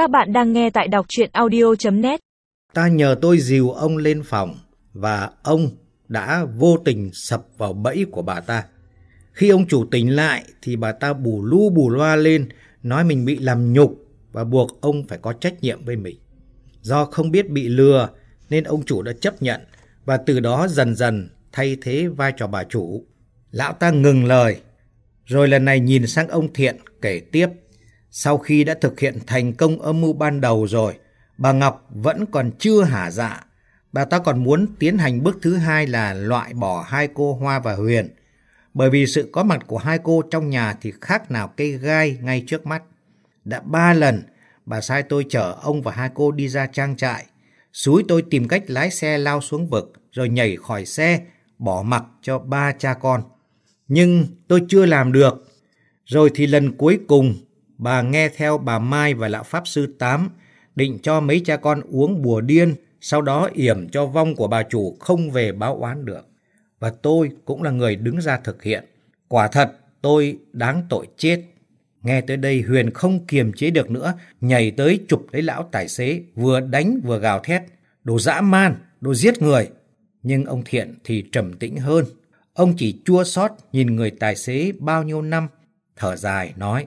Các bạn đang nghe tại đọc chuyện audio.net Ta nhờ tôi dìu ông lên phòng và ông đã vô tình sập vào bẫy của bà ta. Khi ông chủ tỉnh lại thì bà ta bù lu bù loa lên nói mình bị làm nhục và buộc ông phải có trách nhiệm với mình. Do không biết bị lừa nên ông chủ đã chấp nhận và từ đó dần dần thay thế vai trò bà chủ. Lão ta ngừng lời, rồi lần này nhìn sang ông Thiện kể tiếp. Sau khi đã thực hiện thành công âm mưu ban đầu rồi, bà Ngọc vẫn còn chưa hả dạ. Bà ta còn muốn tiến hành bước thứ hai là loại bỏ hai cô Hoa và Huyền. Bởi vì sự có mặt của hai cô trong nhà thì khác nào cây gai ngay trước mắt. Đã ba lần, bà sai tôi chở ông và hai cô đi ra trang trại. Xúi tôi tìm cách lái xe lao xuống vực, rồi nhảy khỏi xe, bỏ mặc cho ba cha con. Nhưng tôi chưa làm được. Rồi thì lần cuối cùng, bà nghe theo bà Mai và lão Pháp Sư Tám, định cho mấy cha con uống bùa điên, sau đó yểm cho vong của bà chủ không về báo oán được. Và tôi cũng là người đứng ra thực hiện. Quả thật, tôi đáng tội chết. Nghe tới đây Huyền không kiềm chế được nữa, nhảy tới chụp lấy lão tài xế, vừa đánh vừa gào thét. Đồ dã man, đồ giết người. Nhưng ông Thiện thì trầm tĩnh hơn. Ông chỉ chua xót nhìn người tài xế bao nhiêu năm, thở dài nói.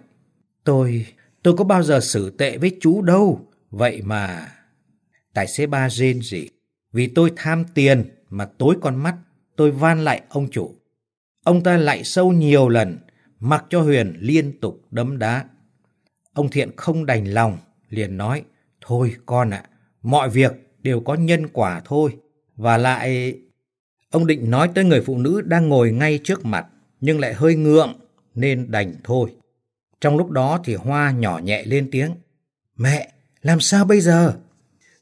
Tôi, tôi có bao giờ xử tệ với chú đâu, vậy mà... Tài xế ba rên gì? Vì tôi tham tiền mà tối con mắt, tôi van lại ông chủ. Ông ta lại sâu nhiều lần, mặc cho Huyền liên tục đấm đá. Ông Thiện không đành lòng, liền nói, Thôi con ạ, mọi việc đều có nhân quả thôi. Và lại... Ông định nói tới người phụ nữ đang ngồi ngay trước mặt, nhưng lại hơi ngượng, nên đành thôi. Trong lúc đó thì Hoa nhỏ nhẹ lên tiếng. Mẹ, làm sao bây giờ?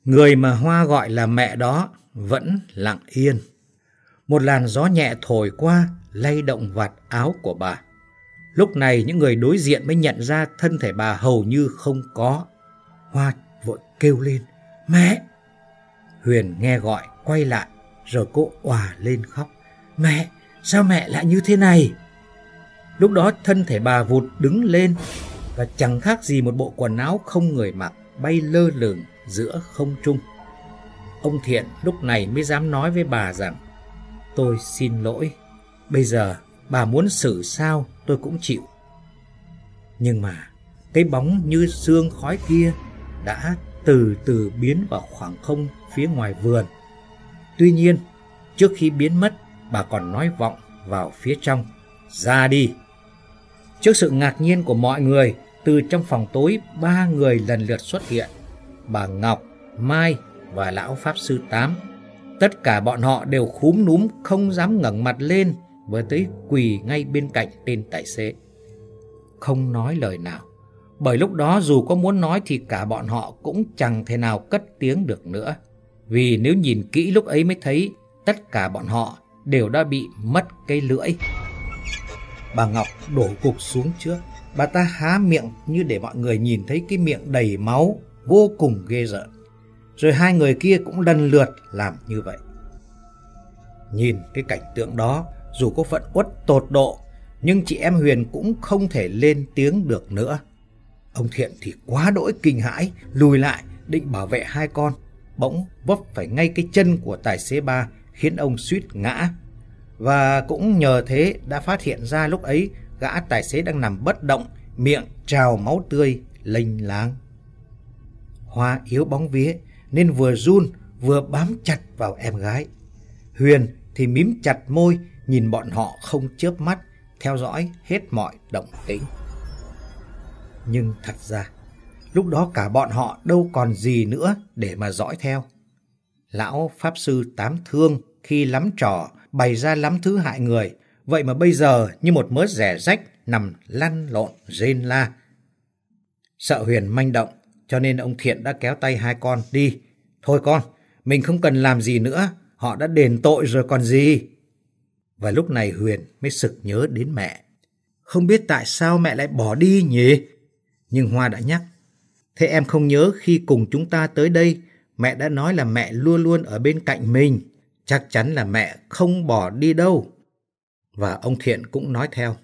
Người mà Hoa gọi là mẹ đó vẫn lặng yên. Một làn gió nhẹ thổi qua, lay động vạt áo của bà. Lúc này những người đối diện mới nhận ra thân thể bà hầu như không có. Hoa vội kêu lên, mẹ! Huyền nghe gọi, quay lại, rồi cô òa lên khóc. Mẹ, sao mẹ lại như thế này? Lúc đó thân thể bà vụt đứng lên và chẳng khác gì một bộ quần áo không người mặc bay lơ lửng giữa không trung. Ông Thiện lúc này mới dám nói với bà rằng Tôi xin lỗi, bây giờ bà muốn xử sao tôi cũng chịu. Nhưng mà cái bóng như xương khói kia đã từ từ biến vào khoảng không phía ngoài vườn. Tuy nhiên, trước khi biến mất, bà còn nói vọng vào phía trong. Ra đi! Trước sự ngạc nhiên của mọi người, từ trong phòng tối ba người lần lượt xuất hiện. Bà Ngọc, Mai và Lão Pháp Sư Tám. Tất cả bọn họ đều khúm núm không dám ngẩng mặt lên với tới quỳ ngay bên cạnh tên tài xế. Không nói lời nào. Bởi lúc đó dù có muốn nói thì cả bọn họ cũng chẳng thể nào cất tiếng được nữa. Vì nếu nhìn kỹ lúc ấy mới thấy tất cả bọn họ đều đã bị mất cây lưỡi. Bà Ngọc đổ gục xuống trước. Bà ta há miệng như để mọi người nhìn thấy cái miệng đầy máu vô cùng ghê rợn. Rồi hai người kia cũng lần lượt làm như vậy. Nhìn cái cảnh tượng đó, dù có phận uất tột độ, nhưng chị em Huyền cũng không thể lên tiếng được nữa. Ông Thiện thì quá đỗi kinh hãi, lùi lại định bảo vệ hai con, bỗng vấp phải ngay cái chân của tài xế ba khiến ông suýt ngã. Và cũng nhờ thế đã phát hiện ra lúc ấy gã tài xế đang nằm bất động, miệng trào máu tươi, lênh láng. Hoa yếu bóng vía nên vừa run vừa bám chặt vào em gái. Huyền thì mím chặt môi nhìn bọn họ không chớp mắt theo dõi hết mọi động tĩnh. Nhưng thật ra, lúc đó cả bọn họ đâu còn gì nữa để mà dõi theo. Lão Pháp Sư Tám Thương khi lắm trò bày ra lắm thứ hại người, vậy mà bây giờ như một mớ rẻ rách nằm lăn lộn rên la. Sợ Huyền manh động, cho nên ông Thiện đã kéo tay hai con đi. Thôi con, mình không cần làm gì nữa, họ đã đền tội rồi còn gì. Và lúc này Huyền mới sực nhớ đến mẹ. Không biết tại sao mẹ lại bỏ đi nhỉ? Nhưng Hoa đã nhắc. Thế em không nhớ khi cùng chúng ta tới đây, mẹ đã nói là mẹ luôn luôn ở bên cạnh mình. Chắc chắn là mẹ không bỏ đi đâu. Và ông Thiện cũng nói theo.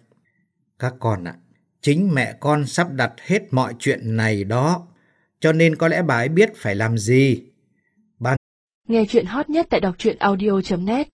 Các con ạ, chính mẹ con sắp đặt hết mọi chuyện này đó. cho nên có lẽ bà ấy biết phải làm gì. ban Nghe chuyện hot nhất tại đọc truyện audio.net